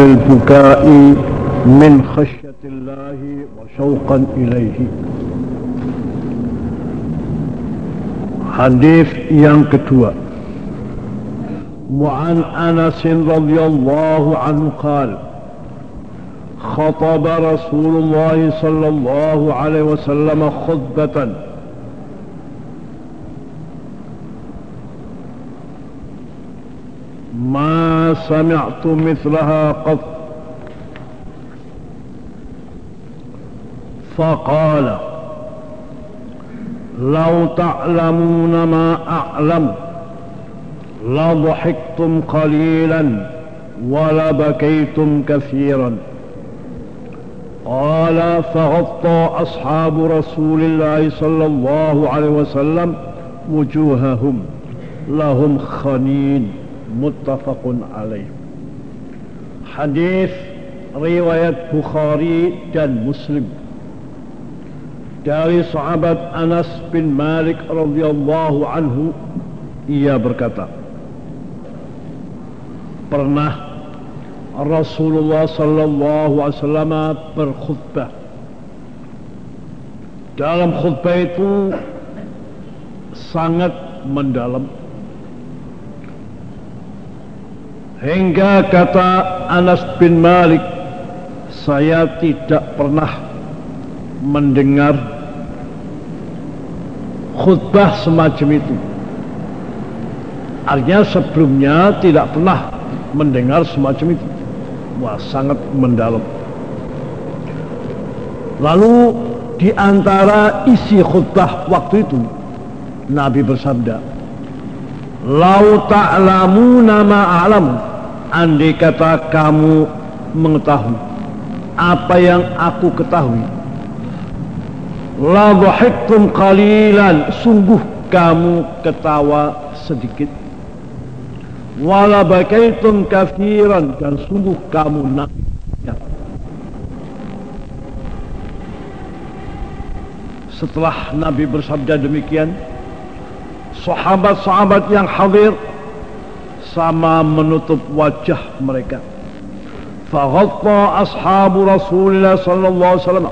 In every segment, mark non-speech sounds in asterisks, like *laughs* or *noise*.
للبكاء من خشية الله وشوقا إليه. حديث kedua وعن أنس رضي الله عنه قال خطب رسول الله صلى الله عليه وسلم خطبة ما سمعت مثلها قط. فقال لو تعلمون ما أعلم لضحكتم قليلا ولبكيتم كثيرا. قال فغطى أصحاب رسول الله صلى الله عليه وسلم وجوههم لهم خنين. muttafaqun alaih hadis riwayat Bukhari dan Muslim. Dari sahabat Anas bin Malik radhiyallahu anhu ia berkata pernah Rasulullah sallallahu alaihi wasallam berkhutbah. Dalam khutbah itu sangat mendalam. Hingga kata Anas bin Malik Saya tidak pernah mendengar khutbah semacam itu. Artinya sebelumnya tidak pernah mendengar semacam itu. Wah sangat mendalam. Lalu di antara isi khutbah waktu itu Nabi bersabda Lau ta'lamu nama alam andai kata kamu mengetahui apa yang aku ketahui la dhahiktum qalilan sungguh kamu ketawa sedikit. Wala bakaitum kafiran dan sungguh kamu nak. Setelah Nabi bersabda demikian sahabat-sahabat yang hadir sama menutup wajah mereka. Faghatta ashabu Rasulullah sallallahu alaihi wasallam.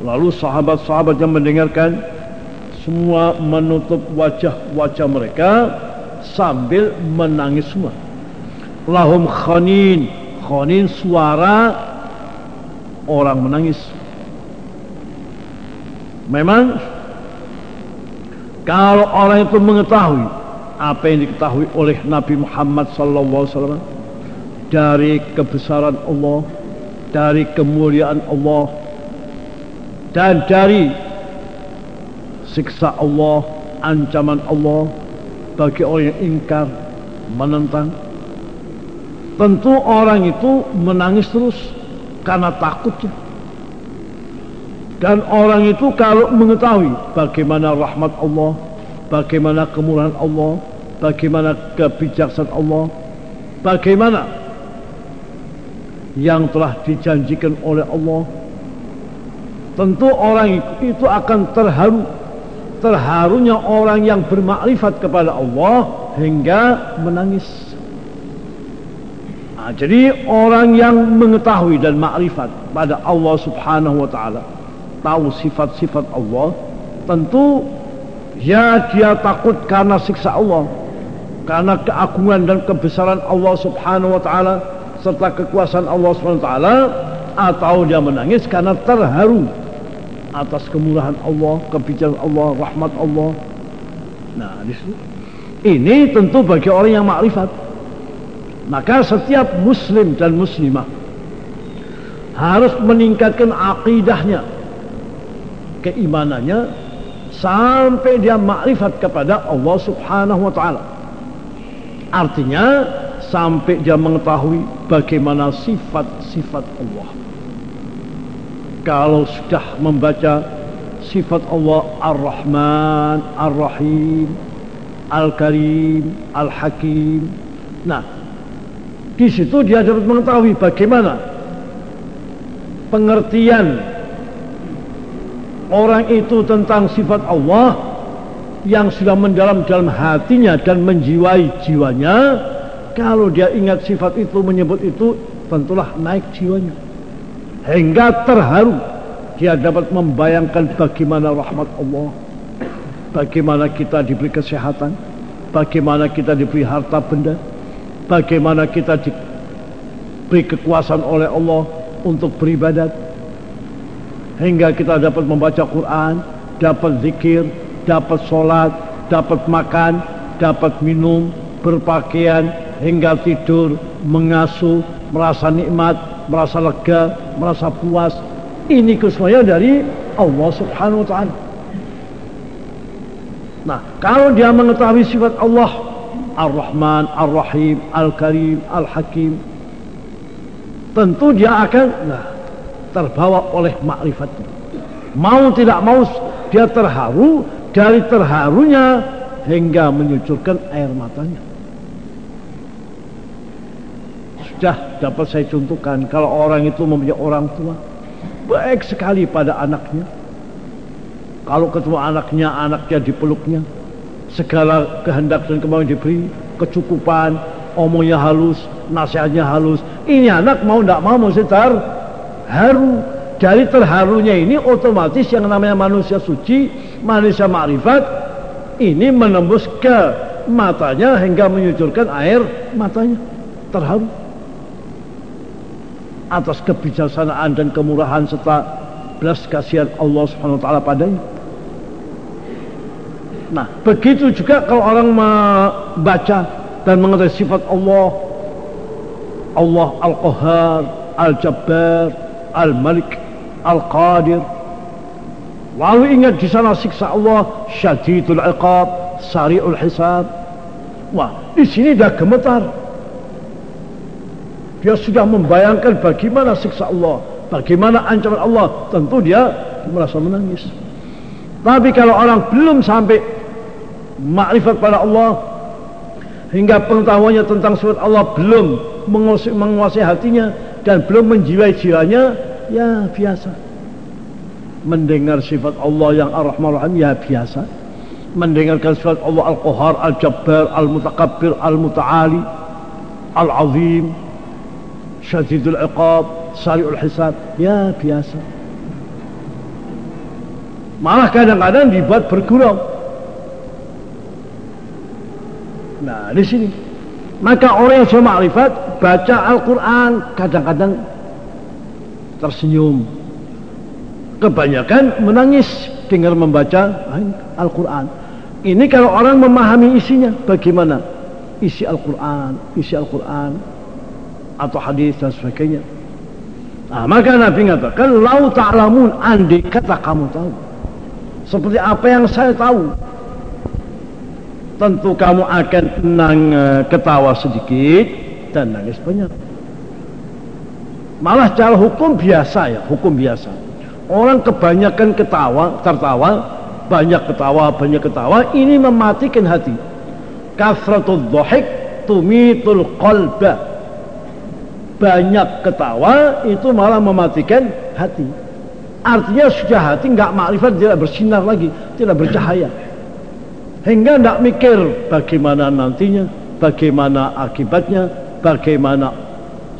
Lalu sahabat-sahabat yang mendengarkan semua menutup wajah-wajah mereka sambil menangis semua. Lahum khanin, khanin suara orang menangis. Memang kalau orang itu mengetahui apa yang diketahui oleh Nabi Muhammad SAW dari kebesaran Allah, dari kemuliaan Allah, dan dari siksa Allah, ancaman Allah bagi orang yang ingkar, menentang. Tentu orang itu menangis terus karena takutnya. Dan orang itu kalau mengetahui bagaimana rahmat Allah, bagaimana kemurahan Allah, bagaimana kebijaksanaan Allah, bagaimana yang telah dijanjikan oleh Allah. Tentu orang itu akan terharu, terharunya orang yang bermakrifat kepada Allah hingga menangis. Nah, jadi orang yang mengetahui dan makrifat pada Allah Subhanahu wa taala, tahu sifat-sifat Allah, tentu ya dia takut karena siksa Allah karena keagungan dan kebesaran Allah Subhanahu wa taala serta kekuasaan Allah Subhanahu wa taala atau dia menangis karena terharu atas kemurahan Allah, kebijakan Allah, rahmat Allah. Nah, Ini tentu bagi orang yang makrifat. Maka setiap muslim dan muslimah harus meningkatkan akidahnya, keimanannya sampai dia makrifat kepada Allah Subhanahu wa taala. Artinya sampai dia mengetahui bagaimana sifat-sifat Allah. Kalau sudah membaca sifat Allah Ar-Rahman, Ar-Rahim, Al-Karim, Al-Hakim. Nah, di situ dia dapat mengetahui bagaimana pengertian orang itu tentang sifat Allah yang sudah mendalam dalam hatinya dan menjiwai jiwanya kalau dia ingat sifat itu menyebut itu tentulah naik jiwanya. Hingga terharu dia dapat membayangkan bagaimana rahmat Allah. Bagaimana kita diberi kesehatan. Bagaimana kita diberi harta benda. Bagaimana kita diberi kekuasaan oleh Allah untuk beribadat. Hingga kita dapat membaca Quran dapat zikir dapat sholat dapat makan dapat minum berpakaian hingga tidur mengasuh merasa nikmat merasa lega merasa puas. Ini kesemuanya dari Allah subhanahu wa ta'ala. Nah kalau dia mengetahui sifat Allah Ar-Rahman, Ar-Rahim, Al-Karim, Al-Hakim tentu dia akan nah, terbawa oleh makrifatnya mau tidak mau dia terharu dari terharunya hingga menyucurkan air matanya. Sudah dapat saya contohkan kalau orang itu mempunyai orang tua baik sekali pada anaknya. Kalau ketemu anaknya anaknya dipeluknya segala kehendak dan kemauan diberi kecukupan omongnya halus nasihatnya halus ini anak mau tidak mau mesti terharu dari terharunya ini otomatis yang namanya manusia suci manusia makrifat ini menembus ke matanya hingga menyucurkan air matanya. Terharu. Atas kebijaksanaan dan kemurahan serta belas kasihan Allah Subhanahu wa taala padanya. Nah, begitu juga kalau orang membaca dan mengetahui sifat Allah. Allah Al-Qahhar, Al-Jabbar, Al-Malik, Al-Qadir. Lalu ingat di sana siksa Allah syadidul iqab, sari'ul hisab. Wah, di sini dah gemetar dia sudah membayangkan bagaimana siksa Allah, bagaimana ancaman Allah. Tentu dia merasa menangis. Tapi kalau orang belum sampai makrifat pada Allah hingga pengetahuannya tentang surat Allah belum menguasai, menguasai hatinya dan belum menjiwai jiwanya, ya biasa. Mendengar sifat Allah yang Ar-Rahman Rahim ya biasa. Mendengarkan sifat Allah Al-Qahar, Al-Jabbar, Al-Mutakabbir, Al-Muta'ali, Al-Azim, syadidul iqab, sari'ul hisab, ya biasa. Malah kadang-kadang dibuat bergurau. Nah, di sini. Maka orang yang sudah makrifat baca Al-Quran kadang-kadang tersenyum. Kebanyakan menangis dengar membaca Al-Quran. Ini kalau orang memahami isinya bagaimana? Isi Al-Quran, isi Al-Quran atau hadis dan sebagainya. Nah, maka Nabi mengatakan, "Lau ta'lamun andai kata kamu tahu seperti apa yang saya tahu, tentu kamu akan nang eh, ketawa sedikit dan nangis banyak." Malah cara hukum biasa ya, hukum biasa. Orang kebanyakan ketawa, tertawa, banyak ketawa, banyak ketawa, ini mematikan hati. Kasratul dhahik tumitul qalba banyak ketawa itu malah mematikan hati artinya sudah hati nggak makrifat tidak bersinar lagi tidak bercahaya hingga tidak mikir bagaimana nantinya bagaimana akibatnya bagaimana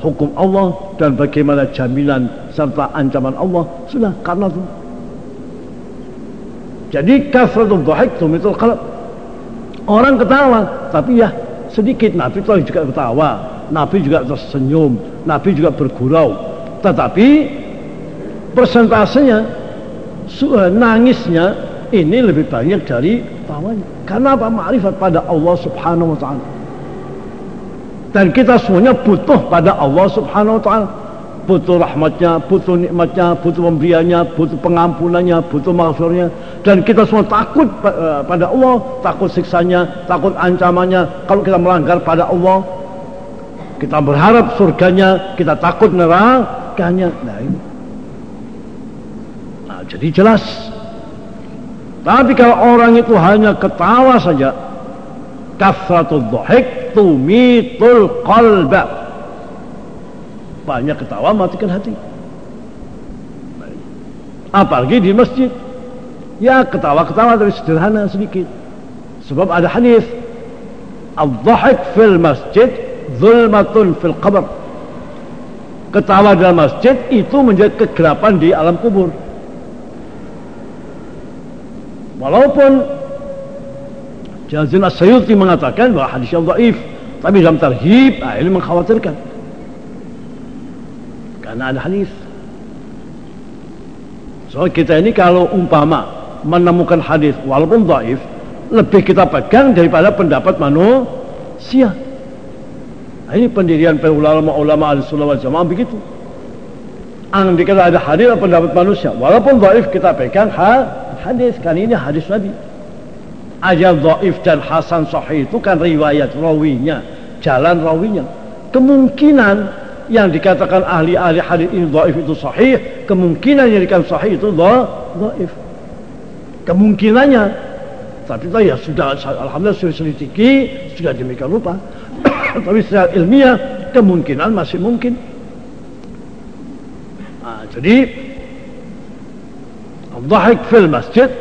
hukum Allah dan bagaimana jaminan serta ancaman Allah sudah karena itu. Jadi kasratul dhahik tumitul qalb. Orang ketawa tapi ya sedikit. Nabi itu juga ketawa Nabi juga tersenyum Nabi juga bergurau. Tetapi persentasenya eh, nangisnya ini lebih banyak dari tawanya. Karena apa? Ma'rifat pada Allah subhanahu wa ta'ala dan kita semuanya butuh pada Allah subhanahu wa ta'ala butuh rahmatnya, butuh nikmatnya, butuh pemberiannya, butuh pengampunannya, butuh maghfirnya dan kita semua takut eh, pada Allah, takut siksanya, takut ancamannya kalau kita melanggar pada Allah kita berharap surganya, kita takut nerakanya. Nah. Nah, jadi jelas. Tapi kalau orang itu hanya ketawa saja, kasratul dhahik tumitul qalba. Banyak ketawa matikan hati. Apalagi di masjid. Ya ketawa-ketawa tapi sederhana sedikit. Sebab ada hadis. Al-dhahik fil masjid zulmatun fil qabr. Ketawa dalam masjid itu menjadi kegelapan di alam kubur. Walaupun Jazin As-Sayuti mengatakan bahwa hadis yang dhaif, tapi dalam tarhib ah, ini mengkhawatirkan. Karena ada hadis. So kita ini kalau umpama menemukan hadis walaupun dhaif, lebih kita pegang daripada pendapat manusia. Nah, ini pendirian para ulama-ulama al-sunnah wal jamaah begitu. Andai kata ada hadis pendapat manusia, walaupun dhaif kita pegang hadis kan ini hadis Nabi. Aja dhaif dan hasan sahih itu kan riwayat rawinya, jalan rawinya. Kemungkinan yang dikatakan ahli-ahli hadis ini dhaif itu sahih, kemungkinan yang dikatakan sahih itu dhaif. Kemungkinannya tapi itu ya sudah alhamdulillah sudah selidiki, sudah demikian rupa. *coughs* tapi secara ilmiah kemungkinan masih mungkin nah, jadi Dhahik fil masjid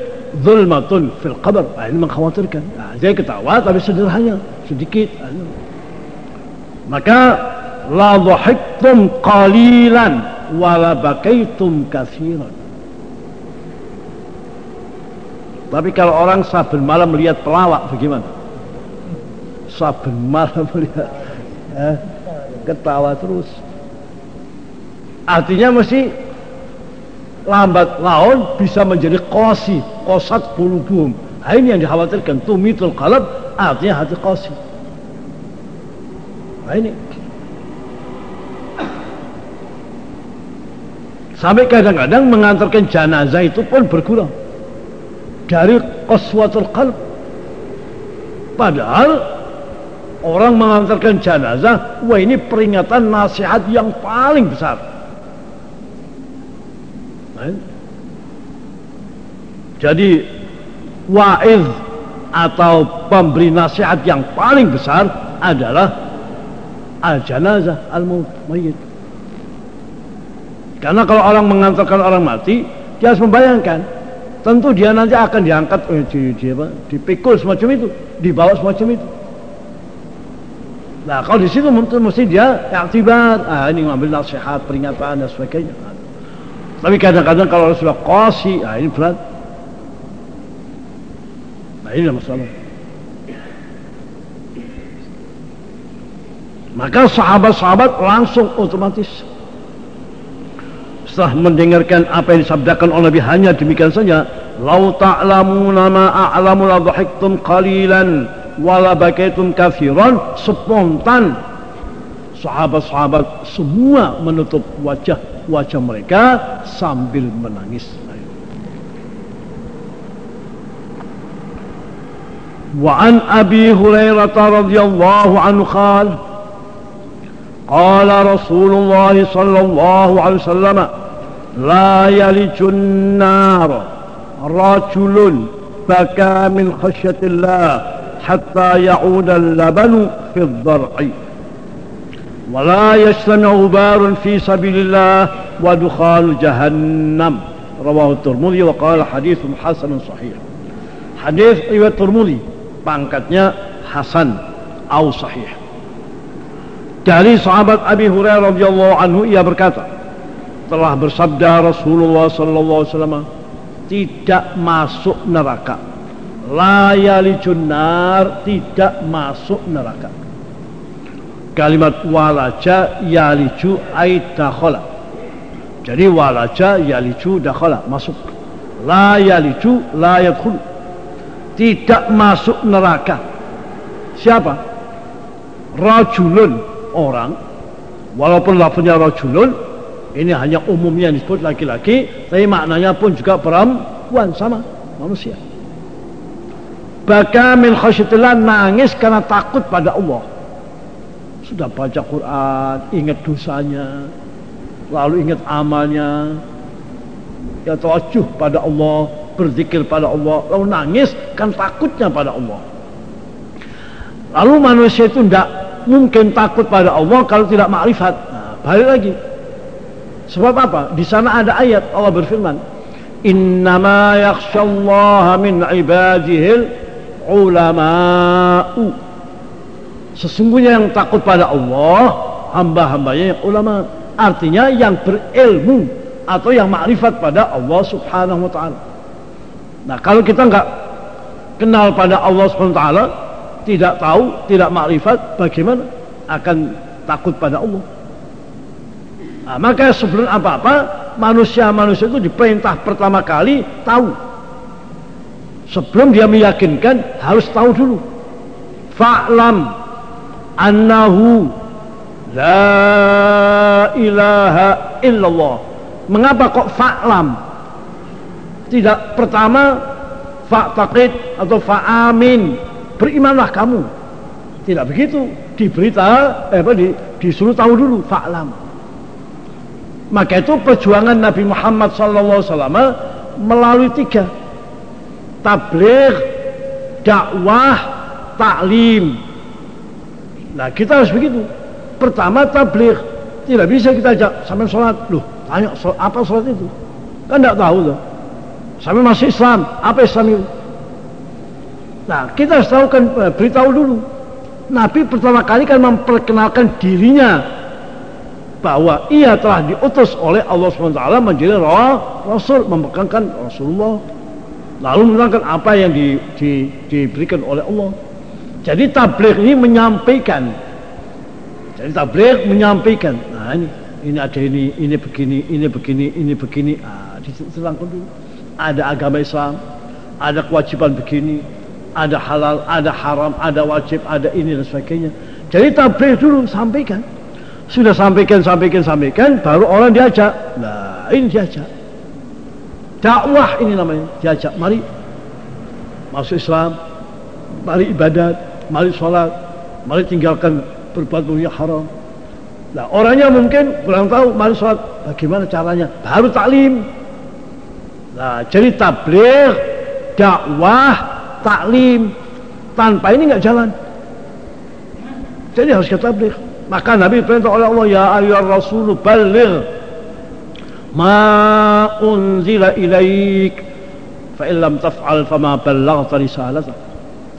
Zulmatun fil qabr Ini mengkhawatirkan nah, Saya ketawa tapi sederhana Sedikit Maka La dhahiktum qalilan Wala bakaitum kathiran Tapi kalau orang saben malam melihat pelawak bagaimana? saben malam *laughs* melihat eh, ketawa terus. Artinya mesti lambat laun bisa menjadi kosi kosat kulubum nah, ini yang dikhawatirkan. Tumitul qalab artinya hati nah ini. Sampai kadang-kadang mengantarkan jenazah itu pun berkurang. Dari qaswatul qalb. Padahal orang mengantarkan jenazah, wah ini peringatan nasihat yang paling besar. Nah, jadi waiz atau pemberi nasihat yang paling besar adalah al janazah al mayyit. Karena kalau orang mengantarkan orang mati, dia harus membayangkan tentu dia nanti akan diangkat eh, di, di, apa, dipikul semacam itu, dibawa semacam itu. Nah kalau di situ mesti dia aktibat, ah ini ngambil nasihat, peringatan dan sebagainya. Tapi kadang-kadang kalau sudah kosi, ah ini berat. Nah ini masalah. Maka sahabat-sahabat langsung otomatis setelah mendengarkan apa yang disabdakan oleh Nabi hanya demikian saja. Lau ta'lamuna ma a'lamu la dhahiktum qalilan wala bakaitum kafiran spontan sahabat-sahabat semua menutup wajah-wajah mereka sambil menangis Wa an Abi Hurairah radhiyallahu anhu qala قال رسول الله صلى الله عليه وسلم لا يلج النار رجل بكى من خشية الله حتى يعود اللبن في الضرع. ولا يجتمع غبار في سبيل الله ودخان جهنم. رواه الترمذي وقال حديث حسن صحيح. hadis riwayat Turmudi pangkatnya Hasan atau sahih. Dari sahabat Abi Hurairah radhiyallahu anhu ia berkata telah bersabda Rasulullah sallallahu alaihi wasallam tidak masuk neraka. La yalijun nar tidak masuk neraka. Kalimat walaja yaliju ay dakhala. Jadi walaja yaliju dakhala masuk. La yaliju la yadkhul tidak masuk neraka. Siapa? Rajulun orang. Walaupun lafaznya rajulun ini hanya umumnya disebut laki-laki tapi maknanya pun juga perempuan sama manusia. Baka min khasyatillah nangis karena takut pada Allah. Sudah baca Quran, ingat dosanya, lalu ingat amalnya, ya tawajuh pada Allah, berzikir pada Allah, lalu nangis kan takutnya pada Allah. Lalu manusia itu tidak mungkin takut pada Allah kalau tidak makrifat. Nah, balik lagi. Sebab apa? Di sana ada ayat Allah berfirman, "Innama yakhsyallaha min ibadihil ulama'u Sesungguhnya yang takut pada Allah hamba-hambanya yang ulama. Artinya yang berilmu atau yang makrifat pada Allah Subhanahu wa taala. Nah, kalau kita enggak kenal pada Allah taala, tidak tahu, tidak makrifat, bagaimana akan takut pada Allah? Nah, maka sebelum apa-apa, manusia-manusia itu diperintah pertama kali tahu. Sebelum dia meyakinkan, harus tahu dulu. Fa'lam annahu la ilaha illallah. Mengapa kok fa'lam? Tidak pertama fa'taqid atau fa'amin. Berimanlah kamu. Tidak begitu. Diberita, eh, apa, di, disuruh tahu dulu fa'lam. Maka itu perjuangan Nabi Muhammad SAW melalui tiga tabligh, dakwah, taklim. Nah kita harus begitu. Pertama tabligh. Tidak bisa kita ajak sampai sholat. Loh, tanya apa sholat itu? Kan tidak tahu tuh. Sampai masih Islam. Apa Islam itu? Nah, kita harus tahu kan eh, beritahu dulu. Nabi pertama kali kan memperkenalkan dirinya bahwa ia telah diutus oleh Allah SWT menjadi Rasul, memegangkan Rasulullah. Lalu menerangkan apa yang di, di, diberikan oleh Allah. Jadi tabligh ini menyampaikan. Jadi tabligh menyampaikan. Nah ini ini ada ini, ini begini, ini begini, ini begini. Ah, diterangkan dulu. Ada agama Islam, ada kewajiban begini, ada halal, ada haram, ada wajib, ada ini dan sebagainya. Jadi tabligh dulu sampaikan. Sudah sampaikan, sampaikan, sampaikan, baru orang diajak. Nah, ini diajak. Dakwah ini namanya, diajak. Mari masuk Islam, mari ibadat, mari sholat, mari tinggalkan berbuat yang haram. Nah orangnya mungkin kurang tahu mari sholat, bagaimana caranya? Baru taklim. Nah jadi tabligh, dakwah, taklim tanpa ini nggak jalan. Jadi harus kita tabligh. Maka Nabi perintah oleh Allah ya ayyuhar rasul balligh ma unzila ilaik fa illam taf'al fama ballaghta risalatah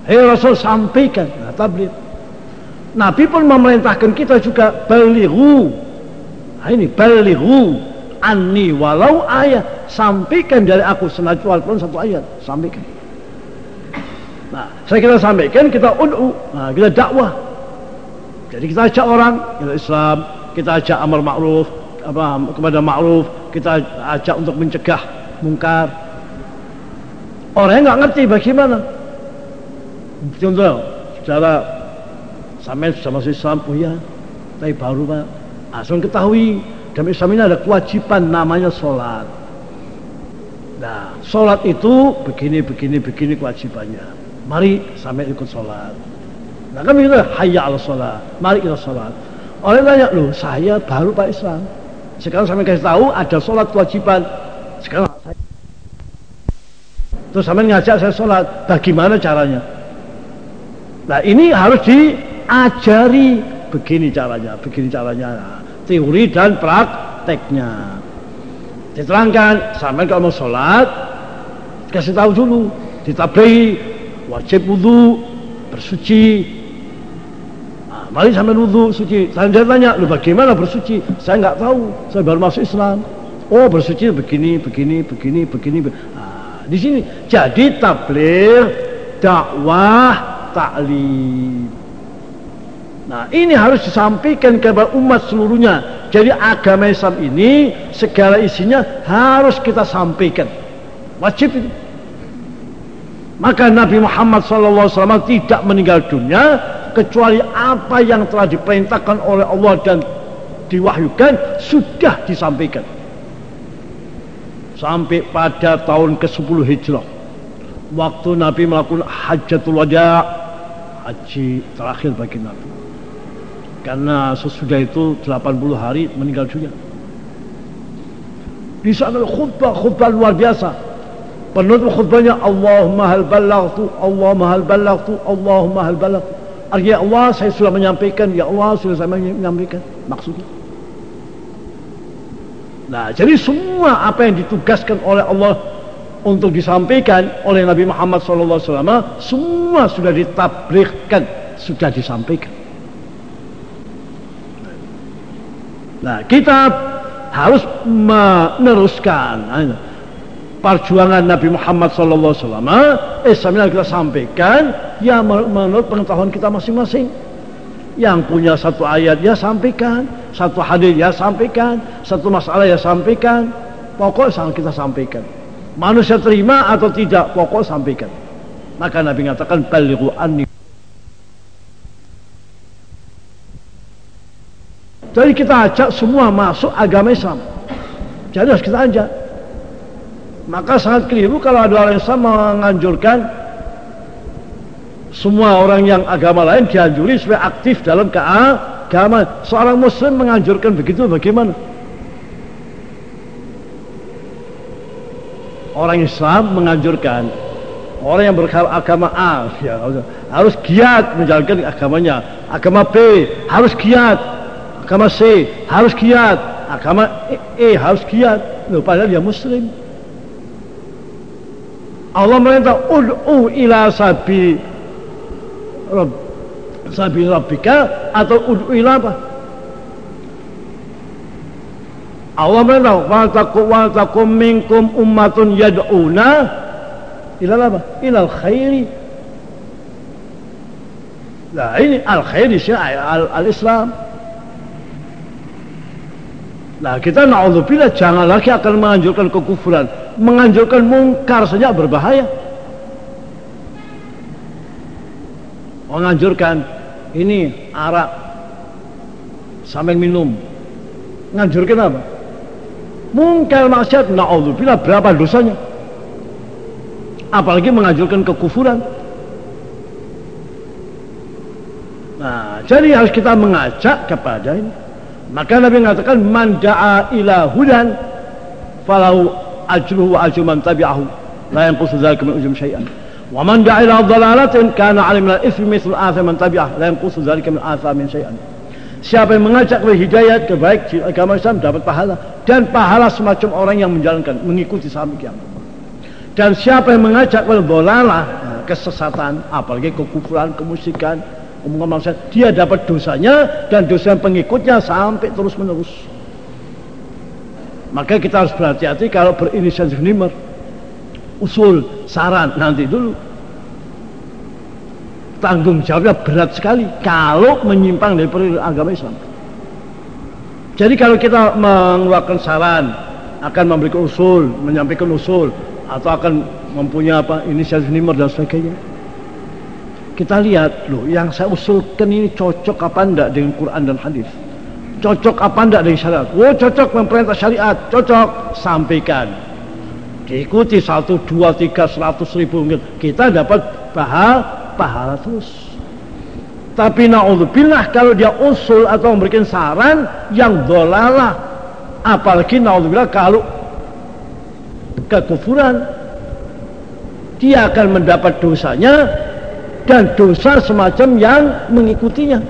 Hei Rasul sampaikan nah, tabligh. Nabi pun memerintahkan kita juga balighu. Nah, ini balighu anni walau ayat sampaikan dari aku senajan walaupun satu ayat sampaikan. Nah, saya kita sampaikan kita ud'u, nah, kita dakwah. Jadi kita ajak orang kita Islam, kita ajak amar ma'ruf, apa kepada ma'ruf, kita ajak untuk mencegah mungkar. Orang yang nggak ngerti bagaimana, contoh secara sampai sama Islam oh ya tapi baru pak ah, ketahui dalam Islam ini ada kewajiban namanya sholat. Nah sholat itu begini begini begini kewajibannya. Mari sampai ikut sholat. Nah kami itu hayya al sholat mari kita sholat. Orang tanya loh saya baru pak Islam. Sekarang sampai kasih tahu ada sholat kewajiban. Sekarang saya terus sampai ngajak saya sholat. Bagaimana caranya? Nah ini harus diajari. Begini caranya, begini caranya. Teori dan prakteknya. Diterangkan, sampai kalau mau sholat, kasih tahu dulu, ditabai, wajib wudhu, bersuci. Nah, mari sampai wudhu, suci. Saya tanya, lu bagaimana bersuci? Saya nggak tahu, saya baru masuk Islam. Oh bersuci begini, begini, begini, begini. Nah, di sini jadi tabligh dakwah ta'lim. Nah, ini harus disampaikan kepada umat seluruhnya. Jadi agama Islam ini segala isinya harus kita sampaikan. Wajib itu. Maka Nabi Muhammad SAW tidak meninggal dunia kecuali apa yang telah diperintahkan oleh Allah dan diwahyukan sudah disampaikan. Sampai pada tahun ke-10 Hijrah. Waktu Nabi melakukan hajatul wada' haji terakhir bagi Nabi karena sesudah itu 80 hari meninggal dunia. Di sana khutbah khutbah luar biasa. Penutup khutbahnya Allahumma hal ballaghtu Allahumma hal ballaghtu Allahumma hal ballaghtu artinya Allah saya sudah menyampaikan ya Allah sudah saya menyampaikan. Maksudnya? Nah jadi semua apa yang ditugaskan oleh Allah untuk disampaikan oleh Nabi Muhammad SAW semua sudah ditabrikkan sudah disampaikan Nah, kita harus meneruskan nah, perjuangan Nabi Muhammad SAW. Islam yang kita sampaikan ya menurut pengetahuan kita masing-masing. Yang punya satu ayat ya sampaikan, satu hadis ya sampaikan, satu masalah ya sampaikan. Pokok sangat kita sampaikan. Manusia terima atau tidak, pokok sampaikan. Maka Nabi mengatakan balighu anni Jadi kita ajak semua masuk agama Islam. Jadi harus kita ajak. Maka sangat keliru kalau ada orang Islam menganjurkan semua orang yang agama lain dianjuri supaya aktif dalam keagamaan. Seorang Muslim menganjurkan begitu bagaimana? Orang Islam menganjurkan orang yang beragama A ya, harus giat menjalankan agamanya. Agama B harus giat agama C harus giat agama E, e harus giat loh padahal dia muslim. Allah merintah ud'u ila sabi Rabb sabi rabbika atau ud'u ila apa? Allah merintah wa taqum wa taqum minkum ummatun yad'una ila apa? Ila khairi. Nah ini al khairi al, al Islam Nah kita na'udzubillah jangan lagi akan menganjurkan kekufuran. Menganjurkan mungkar saja berbahaya. Menganjurkan ini arak sambil minum. Menganjurkan apa? Mungkar maksiat na'udzubillah berapa dosanya? Apalagi menganjurkan kekufuran. Nah, jadi harus kita mengajak kepada ini. Maka Nabi mengatakan man da'a ila hudan falahu ajruhu wa ajru man tabi'ahu la yanqusu dzalika min ujum syai'an. Wa man da'a ila dhalalatin kana 'alim min al-ithmi mithlu atham man tabi'ahu la yanqusu dzalika min athamin syai'an. Siapa yang mengajak kepada hidayat kebaik agama Islam dapat pahala dan pahala semacam orang yang menjalankan mengikuti sampai kiamat. Dan siapa yang mengajak kepada dolalah kesesatan apalagi kekufuran kemusikan omongan manusia dia dapat dosanya dan dosa pengikutnya sampai terus menerus maka kita harus berhati-hati kalau berinisiatif nimer. Usul saran nanti dulu. Tanggung jawabnya berat sekali kalau menyimpang dari periode agama Islam. Jadi kalau kita mengeluarkan saran akan memberikan usul menyampaikan usul atau akan mempunyai apa inisiatif nimer dan sebagainya kita lihat loh yang saya usulkan ini cocok apa enggak dengan Quran dan hadis? Cocok apa enggak dengan syariat? Oh cocok memperintah syariat cocok. Sampaikan. Diikuti satu dua tiga seratus ribu kita dapat pahala pahala terus. Tapi naudzubillah kalau dia usul atau memberikan saran yang dolalah. Apalagi naudzubillah kalau kekufuran. Dia akan mendapat dosanya dan dosa semacam yang mengikutinya.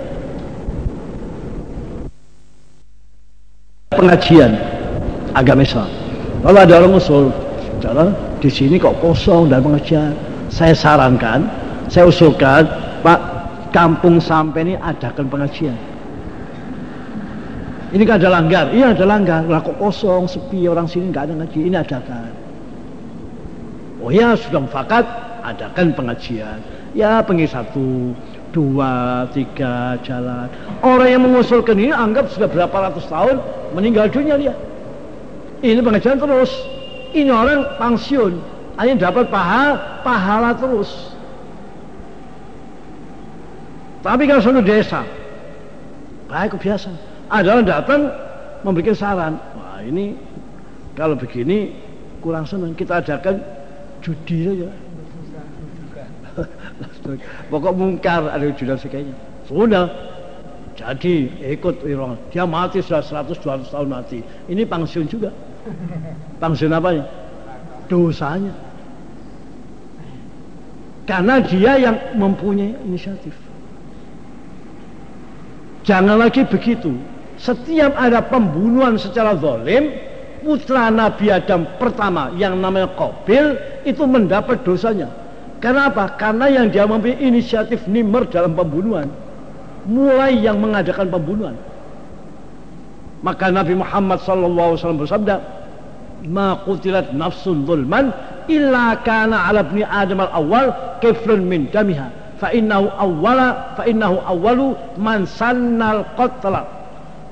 Pengajian agama Islam. Kalau ada orang usul, cara di sini kok kosong dan pengajian. Saya sarankan, saya usulkan, Pak, kampung sampai ini adakan pengajian. Ini kan ada langgar, iya ada langgar. Lah kok kosong, sepi orang sini nggak ada ngaji. Ini adakan. Oh ya sudah fakat adakan pengajian ya pengen satu dua tiga jalan. Orang yang mengusulkan ini anggap sudah berapa ratus tahun meninggal dunia dia. Ini pengajian terus. Ini orang pensiun. Hanya dapat pahala pahala terus. Tapi kalau suatu desa baik kebiasaan. Ada orang datang memberikan saran. Wah ini kalau begini kurang senang. Kita adakan judi saja Pokok mungkar ada jual sekayaknya. Sudah. Jadi ikut Iran. Dia mati sudah 100-200 tahun mati. Ini pensiun juga. Pensiun apa ya? Dosanya. Karena dia yang mempunyai inisiatif. Jangan lagi begitu. Setiap ada pembunuhan secara zalim, putra Nabi Adam pertama yang namanya Qabil itu mendapat dosanya. Karena apa? Karena yang dia mempunyai inisiatif Nimr dalam pembunuhan. Mulai yang mengadakan pembunuhan. Maka Nabi Muhammad SAW bersabda, "Ma qutilat nafsun zulman illa kana 'ala ibni Adam al-awwal kiflun min damiha." Fa innahu awwala fa innahu awwalu man sannal qatla.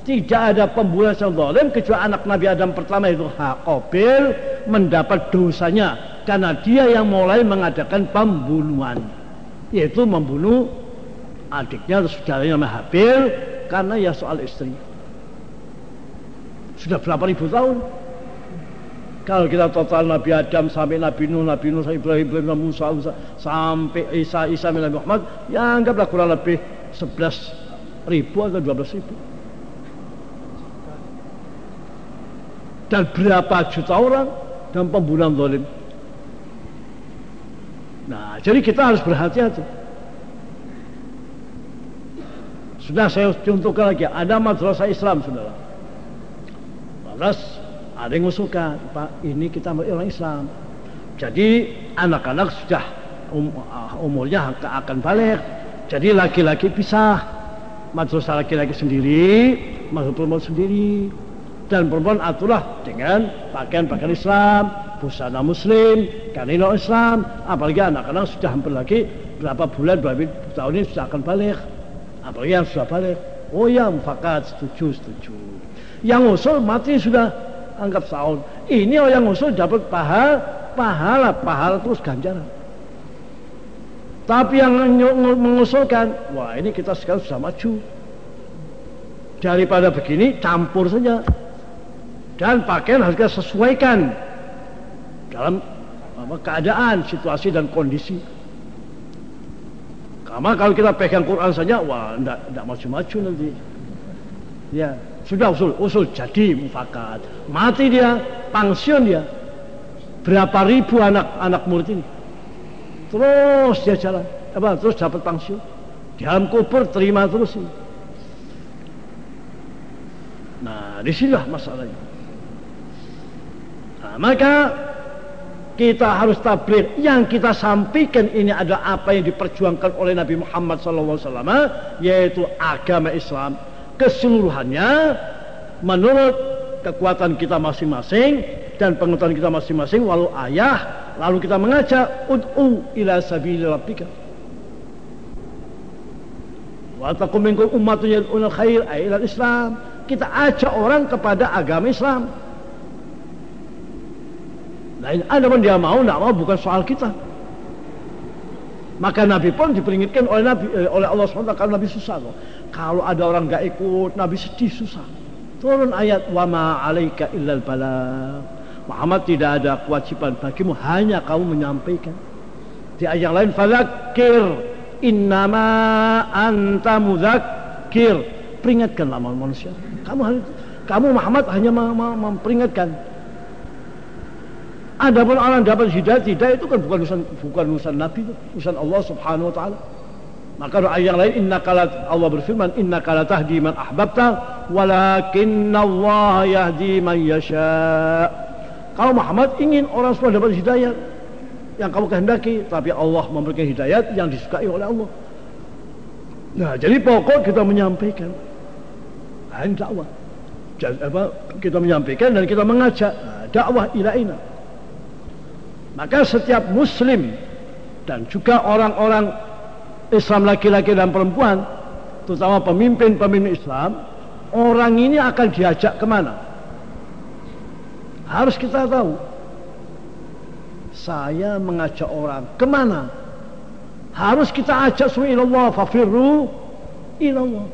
Tidak ada pembunuh yang zalim kecuali anak Nabi Adam pertama itu Hakobil mendapat dosanya karena dia yang mulai mengadakan pembunuhan yaitu membunuh adiknya atau saudaranya namanya karena ya soal istri. Sudah berapa ribu tahun? Kalau kita total Nabi Adam sampai Nabi Nuh, Nabi Nuh, Ibrahim, Ibrahim, Musa, Musa sampai Isa, Isa, Nabi Muhammad, ya anggaplah kurang lebih 11 ribu atau 12 ribu. Dan berapa juta orang dan pembunuhan zalim. Nah, jadi kita harus berhati-hati. Sudah saya contohkan lagi, ada madrasah Islam, saudara. Terus ada yang mengusulkan, Pak, ini kita orang Islam. Jadi anak-anak sudah um, uh, umurnya akan balik. Jadi laki-laki pisah. Madrasah laki-laki sendiri, madrasah perempuan sendiri. Dan perempuan atulah dengan pakaian-pakaian Islam, busana muslim, kanino Islam. Apalagi anak-anak sudah hampir lagi berapa bulan, berapa tahun ini sudah akan balik. Apalagi yang sudah balik. Oh ya mufakat setuju setuju. Yang usul mati sudah anggap setahun ini oh yang usul dapat pahala pahala pahala terus ganjaran. Tapi yang mengusulkan wah ini kita sekarang sudah maju. Daripada begini campur saja dan pakaian harus kita sesuaikan dalam keadaan situasi dan kondisi sama kalau kita pegang Quran saja, wah, tidak tidak maju-maju nanti. Ya, sudah usul, usul jadi mufakat. Mati dia, pensiun dia. Berapa ribu anak-anak murid ini. Terus dia jalan, apa? Terus dapat pensiun. Di kubur terima terus ini. Nah, di sinilah masalahnya. Maka kita harus tabligh. Yang kita sampaikan ini adalah apa yang diperjuangkan oleh Nabi Muhammad SAW yaitu agama Islam. Keseluruhannya menurut kekuatan kita masing-masing dan pengetahuan kita masing-masing walau ayah lalu kita mengajak ud'u ila sabili rabbika. Wa taqum minkum ummatun yad'una khair ila Islam. Kita ajak orang kepada agama Islam ada pun dia mau, tidak mau bukan soal kita. Maka Nabi pun diperingatkan oleh Nabi eh, oleh Allah SWT karena Nabi susah loh. Kalau ada orang nggak ikut, Nabi sedih susah. Turun ayat wa ma alaika illal bala. Muhammad tidak ada kewajiban bagimu hanya kamu menyampaikan. Di ayat yang lain fadzakir innama anta mudzakir. Peringatkanlah manusia. Kamu kamu Muhammad hanya memperingatkan Adapun orang dapat hidayah tidak itu kan bukan urusan bukan urusan Nabi urusan Allah Subhanahu wa taala. Maka ayat yang lain inna kala Allah berfirman inna kala tahdi man ahbabta walakin Allah yahdi man yasha. Kalau Muhammad ingin orang semua dapat hidayah yang kamu kehendaki, tapi Allah memberikan hidayah yang disukai oleh Allah. Nah, jadi pokok kita menyampaikan dakwah. Kita menyampaikan dan kita mengajak nah, dakwah ilaina. Maka setiap muslim dan juga orang-orang Islam laki-laki dan perempuan, terutama pemimpin-pemimpin Islam, orang ini akan diajak ke mana? Harus kita tahu. Saya mengajak orang ke mana? Harus kita ajak semua ilallah fafirru ilallah.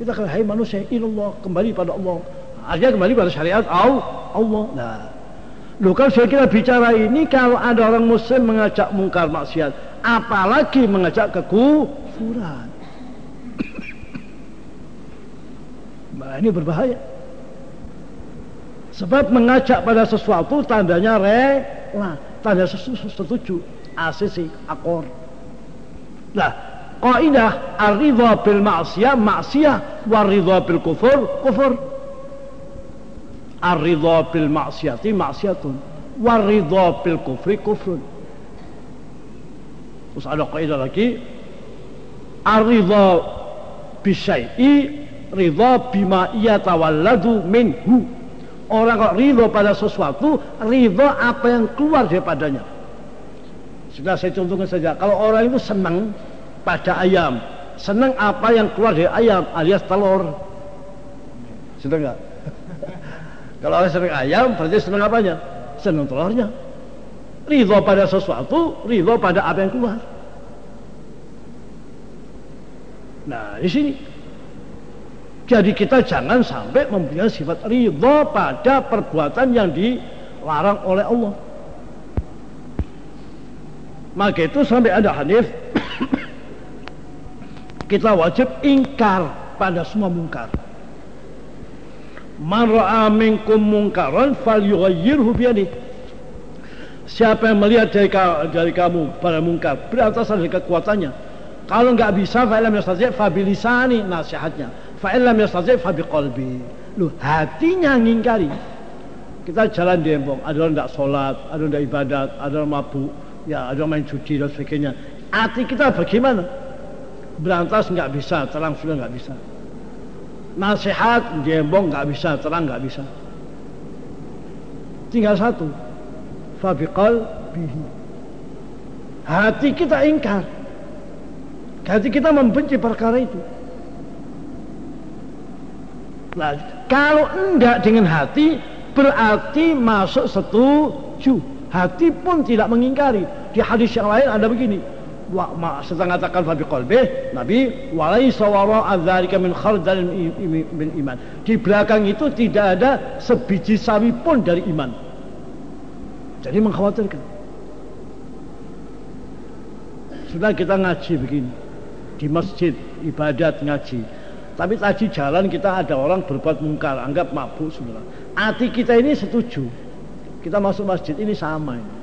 Kita kata, hai manusia ilallah kembali pada Allah. Artinya kembali pada syariat Allah. Nah, Loh kalau saya kira bicara ini kalau ada orang muslim mengajak mungkar maksiat, apalagi mengajak kekufuran. *coughs* nah, ini berbahaya. Sebab mengajak pada sesuatu tandanya rela, tanda setuju, ACC, akor. Nah, kaidah ar-ridha bil maksiyah maksiyah wa ridha bil kufur kufur. Ar-ridha bil maksiati maksiatun. War-ridha bil kufri kufrun. Terus ada kaidah lagi. Ar-ridha bisyai'i ridha bima ia tawalladu minhu orang kok ridho pada sesuatu ridho apa yang keluar daripadanya sudah saya contohkan saja kalau orang itu senang pada ayam senang apa yang keluar dari ayam alias telur sudah enggak kalau orang senang ayam berarti senang apanya senang telurnya ridho pada sesuatu ridho pada apa yang keluar Nah, di sini. Jadi kita jangan sampai mempunyai sifat ridho pada perbuatan yang dilarang oleh Allah. Maka itu sampai ada hadis *coughs* kita wajib ingkar pada semua mungkar. Man ra'a minkum munkaran falyughayyirhu biyadihi. Siapa yang melihat dari, dari kamu pada mungkar berataskan dari kekuatannya, kalau nggak bisa fa'ilam yastati' fabilisani nasihatnya. Fa'ilam yastati' fabiqalbi. Lu hatinya ngingkari. Kita jalan di embong, ada orang tidak sholat, ada orang tidak ibadat, ada orang mabuk, ya ada orang main judi dan sebagainya. Hati kita bagaimana? Berantas nggak bisa, terang sudah nggak bisa. Nasihat di embong nggak bisa, terang nggak bisa. Tinggal satu, fabiqal bihi. Hati kita ingkar. Hati kita membenci perkara itu. Nah, kalau enggak dengan hati berarti masuk setuju. Hati pun tidak mengingkari. Di hadis yang lain ada begini. Setengah katakan fabi qalbih Nabi walaisa wara'a dzalika min khardal min iman. Di belakang itu tidak ada sebiji sawi pun dari iman. Jadi mengkhawatirkan. Sudah kita ngaji begini di masjid ibadat ngaji tapi tadi jalan kita ada orang berbuat mungkar anggap mabuk semua hati kita ini setuju kita masuk masjid ini sama ini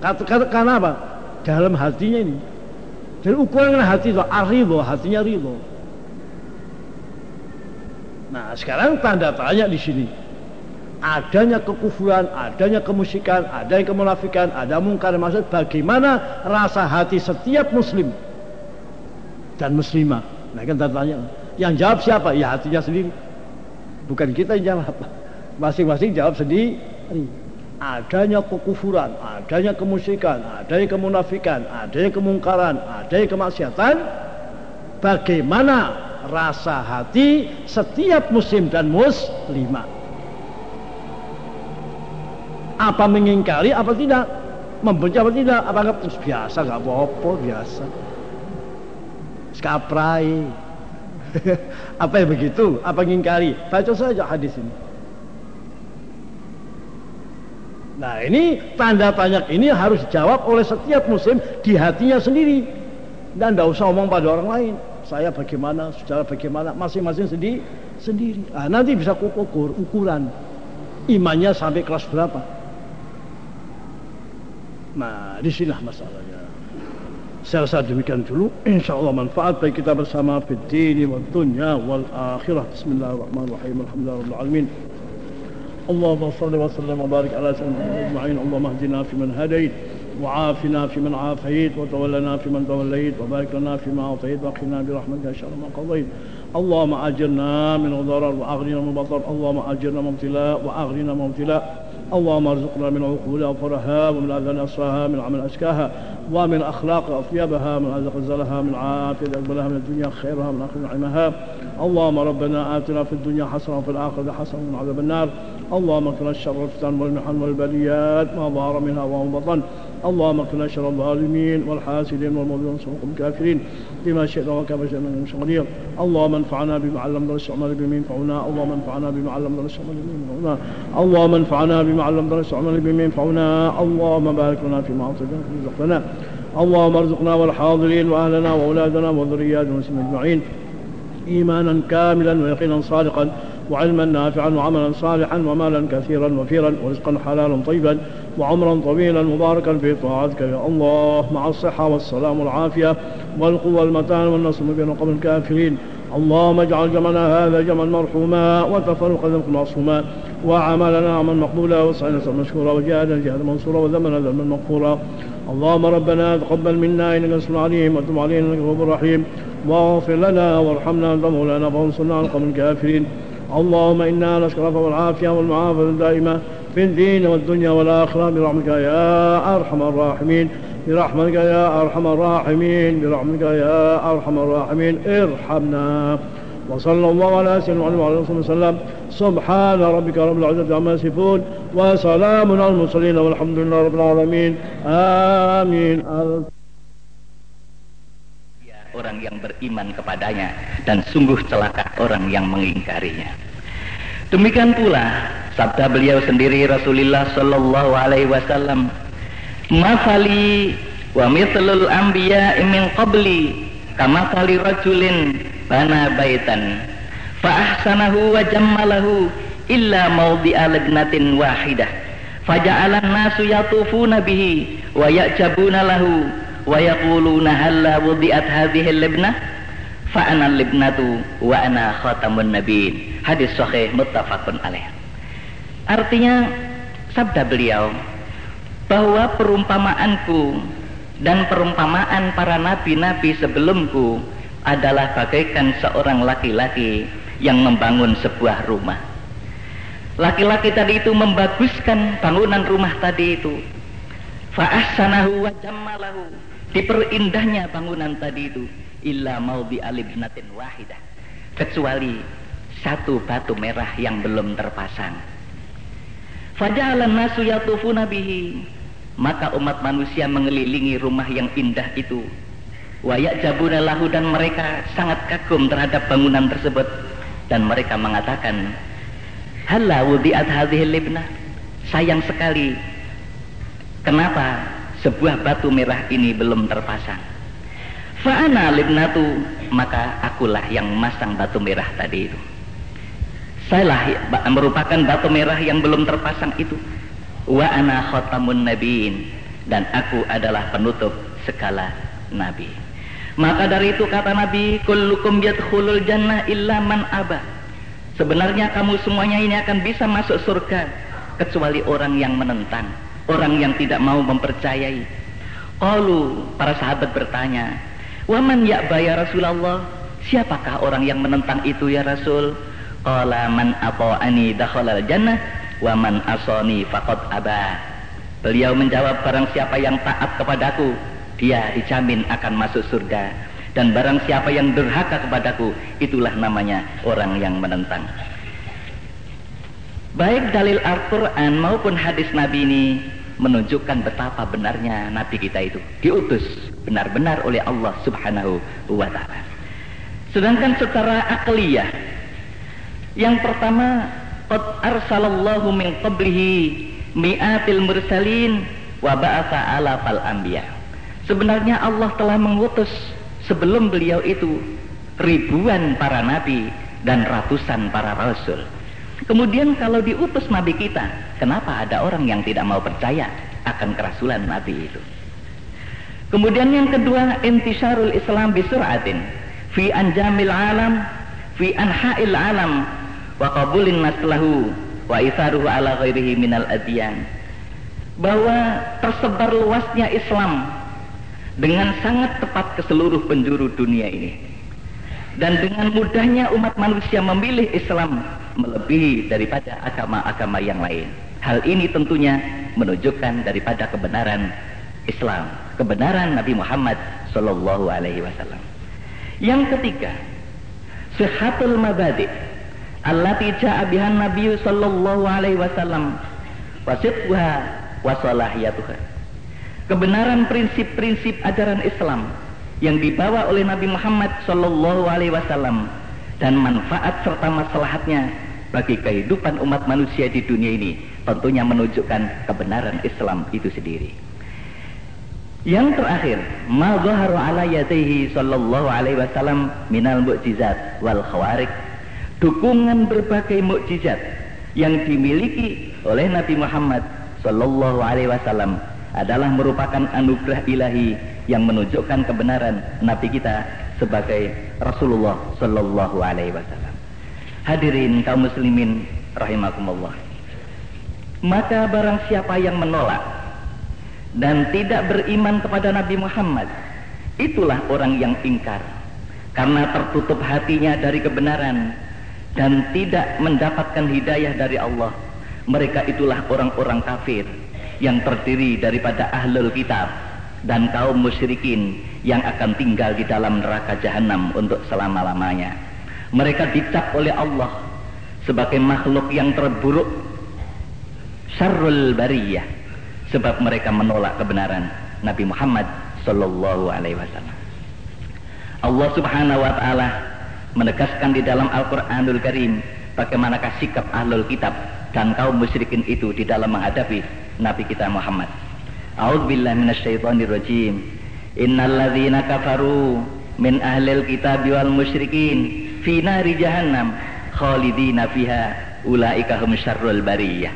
kata, kata, karena apa dalam hatinya ini jadi ukuran hati itu arido hatinya ridho nah sekarang tanda tanya di sini adanya kekufuran, adanya kemusikan, adanya kemunafikan, ada mungkar maksud bagaimana rasa hati setiap muslim dan muslimah. Nah kan tanya, yang jawab siapa? Ya hatinya sendiri. Bukan kita yang jawab. Masing-masing jawab sendiri. Adanya kekufuran, adanya kemusikan, adanya kemunafikan, adanya kemungkaran, adanya kemaksiatan. Bagaimana rasa hati setiap muslim dan muslimah? apa mengingkari apa tidak? Membenci apa tidak? Apa enggak biasa nggak apa-apa biasa. Skaprai *laughs* apa yang begitu? Apa mengingkari? Baca saja hadis ini nah ini tanda tanya ini harus dijawab oleh setiap muslim di hatinya sendiri dan tidak usah omong pada orang lain saya bagaimana secara bagaimana masing-masing sendiri sendiri nah, nanti bisa kukur ukuran imannya sampai kelas berapa Nah, di sinilah masalahnya. Saya rasa demikian dulu. InsyaAllah manfaat bagi kita bersama di dini wal dunya wal akhirah. Bismillahirrahmanirrahim. Alhamdulillah rabbil alamin. اللهم صل وسلم وبارك على سيدنا أجمعين. اللهم اهدنا فيمن هديت وعافنا فيمن عافيت وتولنا فيمن توليت وبارك لنا فيما أعطيت وقنا برحمتك شر ما قضيت. اللهم أجرنا من الضرر وأغننا من البطر. اللهم أجرنا من ابتلاء وأغننا من ابتلاء. اللهم ارزقنا من عقولها وفرها ومن أذن أسرها من عمل أشكاها ومن أخلاق أطيبها من أزق زلها من عافية أقبلها من الدنيا خيرها من آخر نعمها. اللهم ربنا آتنا في الدنيا حسنة وفي الآخرة حسنة من عذاب النار. اللهم اكفنا الشر والفتن والمحن والبليات ما ظهر منها وما بطن. اللهم اكفنا شر الظالمين والحاسدين والمظلومين وسوق الكافرين بما شئت وكما شئت من قدير اللهم انفعنا بما علمنا واستعمل بما ينفعنا. اللهم انفعنا بما علمنا واستعمل بما ينفعنا. اللهم انفعنا بما علمنا واستعمل بما ينفعنا. اللهم بارك لنا فيما اعطيتنا ورزقنا اللهم ارزقنا والحاضرين وأهلنا وأولادنا وذرياتنا المسلمين أجمعين. إيمانا كاملا ويقينا صادقا وعلما نافعا وعملا صالحا ومالا كثيرا وفيرا ورزقا حلالا طيبا وعمرا طويلا مباركا في طاعتك يا الله. مع الصحة والسلام والعافية والقوة والمتان والنصر بين قبل الكافرين. اللهم اجعل جمعنا هذا جمعا مرحوما وتفرقا معصوما وعملنا عملا مقبولا وسعينا مشكورا وجهادا جهادا منصورا وذنبنا ذنبا مغفورا. اللهم ربنا تقبل منا إنك أنت العليم وتب علينا إنك الرحيم. واغفر لنا وارحمنا أنت مولانا فانصرنا على القوم الكافرين. اللهم إنا نسألك والعافية والمعافاة الدائمة في الدين والدنيا والآخرة برحمتك يا أرحم الراحمين. برحمتك يا أرحم الراحمين برحمتك يا أرحم الراحمين ارحمنا وصلى الله على سيدنا محمد وعلى اله وسلم سبحان ربك رب العزة عما يصفون وسلام على المرسلين والحمد لله رب العالمين آمين orang yang beriman kepadanya dan sungguh celaka orang yang mengingkarinya. Demikian pula sabda beliau sendiri Rasulullah sallallahu alaihi wasallam, "Mafali wa mithlul anbiya min qabli kama kali rajulin bana baitan. Fa ahsanahu wa jammalahu illa mawdi'a labnatin wahidah. Faja'alan nasu yatufuna bihi wa ya'jabuna lahu wa yaquluna halla wudi'at hadhihi al-libnah? Fa ana al-libnatu wa ana khatamun nabiyyin. Hadis sahih muttafaqun alaih. Artinya sabda beliau bahwa perumpamaanku dan perumpamaan para nabi-nabi sebelumku adalah bagaikan seorang laki-laki yang membangun sebuah rumah. Laki-laki tadi itu membaguskan bangunan rumah tadi itu. Fa'ahsanahu wa jammalahu. Diperindahnya bangunan tadi itu. Illa maudi alibnatin wahidah. Kecuali satu batu merah yang belum terpasang. Fajalan nasu yatufuna bihi maka umat manusia mengelilingi rumah yang indah itu wayak jabuna lahu dan mereka sangat kagum terhadap bangunan tersebut dan mereka mengatakan halla wudi'at hadhihi libna sayang sekali kenapa sebuah batu merah ini belum terpasang. Fa'ana libnatu maka akulah yang masang batu merah tadi itu. Sayalah merupakan batu merah yang belum terpasang itu. Wa ana khatamun nabiin dan aku adalah penutup segala nabi. Maka dari itu kata Nabi, kullukum yadkhulul jannah illa man aba. Sebenarnya kamu semuanya ini akan bisa masuk surga kecuali orang yang menentang orang yang tidak mau mempercayai. Qalu para sahabat bertanya, "Waman ya'ba ya Rasulullah?" Siapakah orang yang menentang itu ya Rasul? Qala man ata'ani dakhala jannah wa man asani faqad aba. Beliau menjawab barang siapa yang taat kepadaku, dia dijamin akan masuk surga. Dan barang siapa yang durhaka kepadaku, itulah namanya orang yang menentang. Baik dalil Al-Quran maupun hadis Nabi ini menunjukkan betapa benarnya Nabi kita itu diutus benar-benar oleh Allah Subhanahu wa taala. Sedangkan secara akliyah yang pertama qad arsalallahu min qablihi mi'atil mursalin wa ba'atha alafal anbiya. Sebenarnya Allah telah mengutus sebelum beliau itu ribuan para nabi dan ratusan para rasul. Kemudian kalau diutus nabi kita, kenapa ada orang yang tidak mau percaya akan kerasulan nabi itu? Kemudian yang kedua, intisarul Islam bisur'atin fi anjamil alam fi anha'il alam wa qabulin naslahu wa isaruhu ala ghairihi minal adyan. Bahwa tersebar luasnya Islam dengan sangat tepat ke seluruh penjuru dunia ini. Dan dengan mudahnya umat manusia memilih Islam melebihi daripada agama-agama yang lain. Hal ini tentunya menunjukkan daripada kebenaran Islam, kebenaran Nabi Muhammad Shallallahu Alaihi Wasallam. Yang ketiga, sehatul mabadi allati ja'a bihan Nabi sallallahu alaihi wasallam wasitha wa salahiyatuha. Kebenaran prinsip-prinsip ajaran Islam yang dibawa oleh Nabi Muhammad sallallahu alaihi wasallam dan manfaat serta maslahatnya bagi kehidupan umat manusia di dunia ini tentunya menunjukkan kebenaran Islam itu sendiri. Yang terakhir, ma ala yadayhi sallallahu alaihi wasallam minal mukjizat wal khawarik. Dukungan berbagai mukjizat yang dimiliki oleh Nabi Muhammad sallallahu alaihi wasallam adalah merupakan anugerah ilahi yang menunjukkan kebenaran Nabi kita sebagai Rasulullah sallallahu alaihi wasallam. Hadirin kaum muslimin rahimakumullah. Maka barang siapa yang menolak dan tidak beriman kepada Nabi Muhammad, itulah orang yang ingkar. karena tertutup hatinya dari kebenaran dan tidak mendapatkan hidayah dari Allah. Mereka itulah orang-orang kafir yang terdiri daripada ahlul kitab dan kaum musyrikin yang akan tinggal di dalam neraka jahanam untuk selama-lamanya. Mereka dicap oleh Allah sebagai makhluk yang terburuk syarrul bariyah sebab mereka menolak kebenaran Nabi Muhammad sallallahu alaihi wasallam. Allah Subhanahu wa taala menegaskan di dalam Al-Qur'anul Karim bagaimanakah sikap ahlul kitab dan kaum musyrikin itu di dalam menghadapi Nabi kita Muhammad. A'udzubillahi minasyaitonir rajim. Innal ladzina kafaru min ahlil kitab wal musyrikin fi nari jahannam khalidina fiha ulaika hum syarrul bariyah.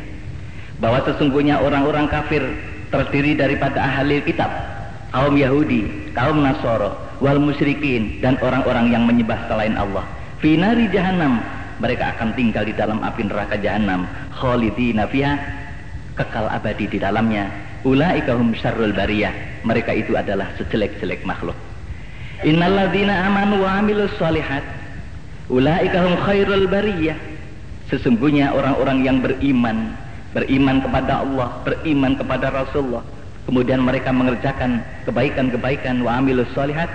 Bahwa sesungguhnya orang-orang kafir terdiri daripada ahli kitab, kaum Yahudi, kaum Nasoro, wal musyrikin dan orang-orang yang menyembah selain Allah. Finari jahanam, mereka akan tinggal di dalam api neraka jahanam, khalidina fiha, kekal abadi di dalamnya. Ulaika hum syarrul bariyah. Mereka itu adalah sejelek-jelek makhluk. Innalladzina amanu wa amilus solihat. Ulaika hum khairul bariyah. Sesungguhnya orang-orang yang beriman, beriman kepada Allah, beriman kepada Rasulullah, kemudian mereka mengerjakan kebaikan-kebaikan wa amilus solihat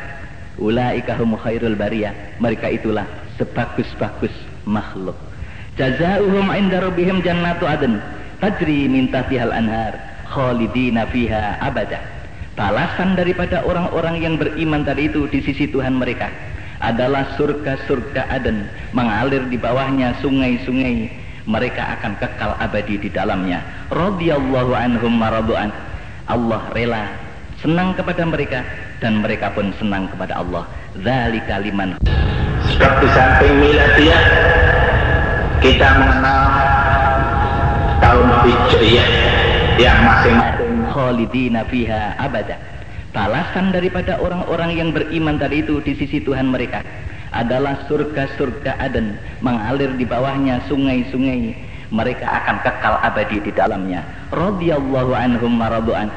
ulaika hum khairul bariyah. Mereka itulah sebagus-bagus makhluk. Jazaohum inda rabbihim jannatu adn. Tajri min tahtihal anhar. Khalidina fiha abada balasan daripada orang-orang yang beriman tadi itu di sisi Tuhan mereka adalah surga-surga Aden mengalir di bawahnya sungai-sungai. Mereka akan kekal abadi di dalamnya. Radhiyallahu anhum maradu'an Allah rela senang kepada mereka dan mereka pun senang kepada Allah. Dzalika liman. Sebab di samping miladiah kita mengenal tahun Hijriyah yang masing-masing khalidina fiha abada. Balasan daripada orang-orang yang beriman tadi itu di sisi Tuhan mereka adalah surga-surga Aden mengalir di bawahnya sungai-sungai mereka akan kekal abadi di dalamnya. Radhiyallahu anhum maradu'an.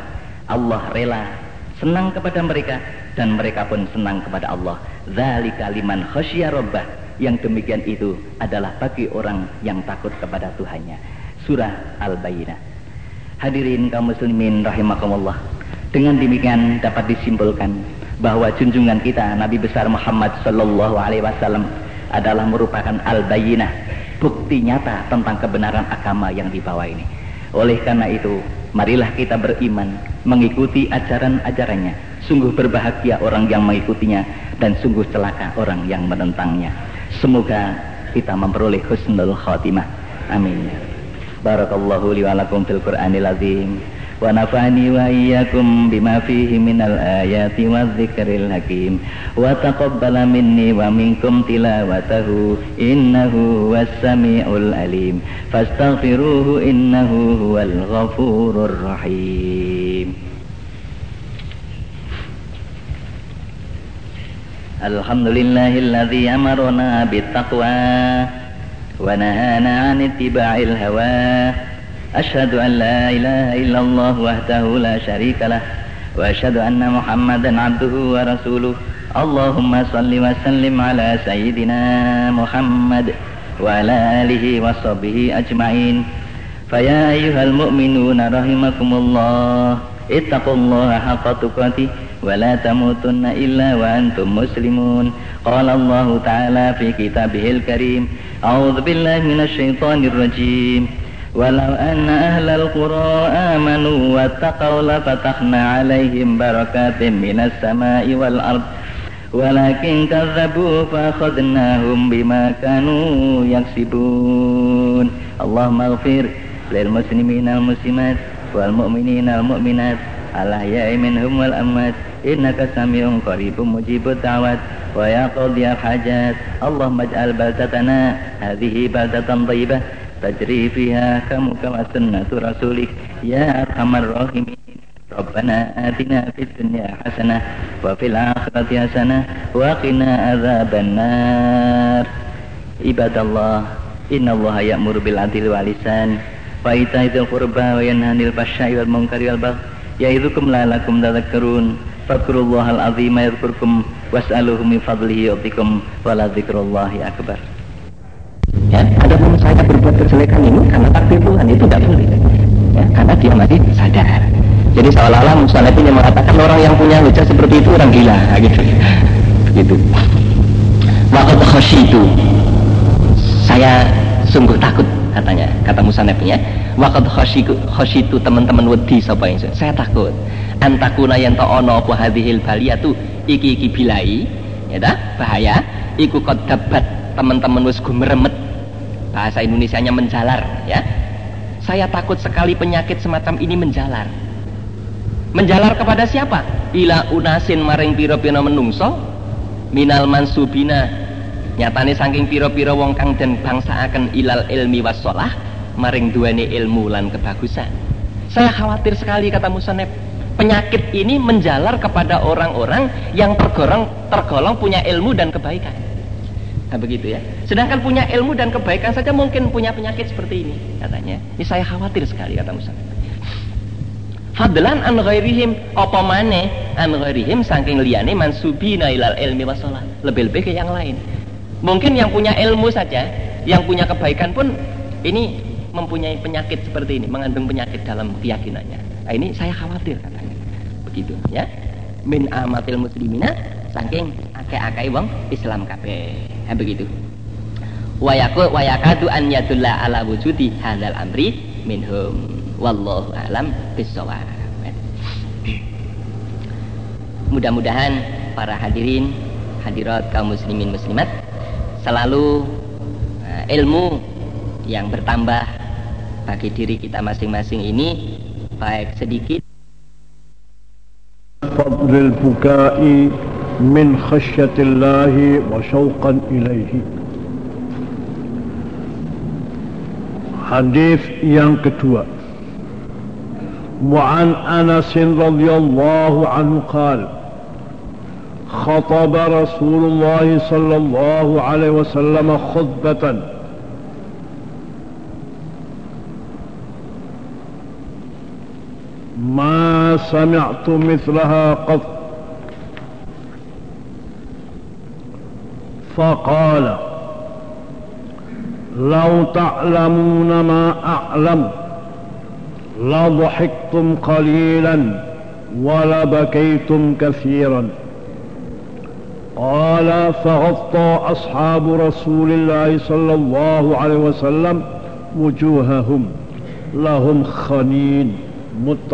Allah rela senang kepada mereka dan mereka pun senang kepada Allah. Dzalika liman khasyya rabbah. Yang demikian itu adalah bagi orang yang takut kepada Tuhannya. Surah Al-Bayyinah. Hadirin kaum muslimin rahimakumullah. Dengan demikian dapat disimpulkan bahwa junjungan kita Nabi besar Muhammad sallallahu alaihi wasallam adalah merupakan al-bayyinah bukti nyata tentang kebenaran agama yang dibawa ini. Oleh karena itu, marilah kita beriman, mengikuti ajaran-ajarannya. Sungguh berbahagia orang yang mengikutinya dan sungguh celaka orang yang menentangnya. Semoga kita memperoleh husnul khatimah. Amin. Barakallahu li wa lakum fil Qur'anil azim. ونفعني وإياكم بما فيه من الآيات والذكر الحكيم. وتقبل مني ومنكم تلاوته إنه هو السميع العليم. فاستغفروه إنه هو الغفور الرحيم. الحمد لله الذي أمرنا بالتقوى ونهانا عن اتباع الهوى. أشهد أن لا إله إلا الله وحده لا شريك له وأشهد أن محمدا عبده ورسوله. اللهم صل وسلم على سيدنا محمد وعلى آله وصحبه أجمعين. فيا أيها المؤمنون رحمكم الله اتقوا الله حق تقاته ولا تموتن إلا وأنتم مسلمون. قال الله تعالى في كتابه الكريم أعوذ بالله من الشيطان الرجيم. ولو أن أهل القرى آمنوا واتقوا لفتحنا عليهم بركات من السماء والأرض. ولكن كذبوا فأخذناهم بما كانوا يكسبون. اللهم اغفر للمسلمين المسلمات والمؤمنين المؤمنات الأحياء منهم والأموات. إنك سميع قريب مجيب الدعوات. ويا قاضي الحاجات. اللهم اجعل بلدتنا هذه بلدة طيبة. تجري فيها كمك وسنة رسولك يا أرحم الراحمين ربنا آتنا في الدنيا حسنة وفي الآخرة حسنة وقنا عذاب النار عباد الله إن الله يأمر بالعدل واللسان وإيتاء ذي القربى وينهى عن الفحشاء والمنكر والبغي يعظكم لعلكم تذكرون فاذكروا الله العظيم يذكركم was'aluhu min fadlihi yu'tikum wala dzikrullahi akbar. kejelekan ini karena takdir Tuhan itu tidak boleh. Ya, karena dia masih sadar. Jadi seolah-olah Musa Nabi yang mengatakan orang yang punya hujah seperti itu orang gila, *laughs* gitu. gitu. Waktu itu saya sungguh takut katanya kata Musa Nabi ya waktu itu teman-teman wedi sapa ingsun saya takut antakuna yang ta ono apa hadhil baliyatu iki iki bilai ya dah bahaya iku kod dabat teman-teman wis gumeremet bahasa Indonesianya menjalar ya. Saya takut sekali penyakit semacam ini menjalar. Menjalar kepada siapa? Ila unasin maring piro-piro menungso minal mansubina. Nyatane saking pira-pira wong kang den bangsaaken ilal ilmi wassalah maring duweni ilmu lan kebagusan. Saya khawatir sekali kata Musanep penyakit ini menjalar kepada orang-orang yang tergolong tergolong punya ilmu dan kebaikan nah begitu ya sedangkan punya ilmu dan kebaikan saja mungkin punya penyakit seperti ini katanya ini saya khawatir sekali kata Musanep Fadlan an ghairihim apa maneh an ghairihim saking liyane mansubina ilal ilmi wasalah lebih-lebih ke yang lain Mungkin yang punya ilmu saja, yang punya kebaikan pun ini mempunyai penyakit seperti ini, mengandung penyakit dalam keyakinannya. Nah, ini saya khawatir katanya. Begitu ya. Min amatil muslimina saking akeh-akeh wong Islam kabeh. Nah, begitu. Wayaku wayakadu an yadullah ala wujudi hadal amri minhum. Wallahu alam bisawab mudah-mudahan para hadirin hadirat kaum muslimin muslimat selalu uh, ilmu yang bertambah bagi diri kita masing-masing ini baik sedikit. Fadlil Bukai من خشية الله وشوقا إليه. حديث kedua وعن أنس رضي الله عنه قال خطب رسول الله صلى الله عليه وسلم خطبة. ما سمعت مثلها قط. فقال لو تعلمون ما أعلم لضحكتم قليلا ولبكيتم كثيرا. قال فغطى أصحاب رسول الله صلى الله عليه وسلم وجوههم لهم خنين مت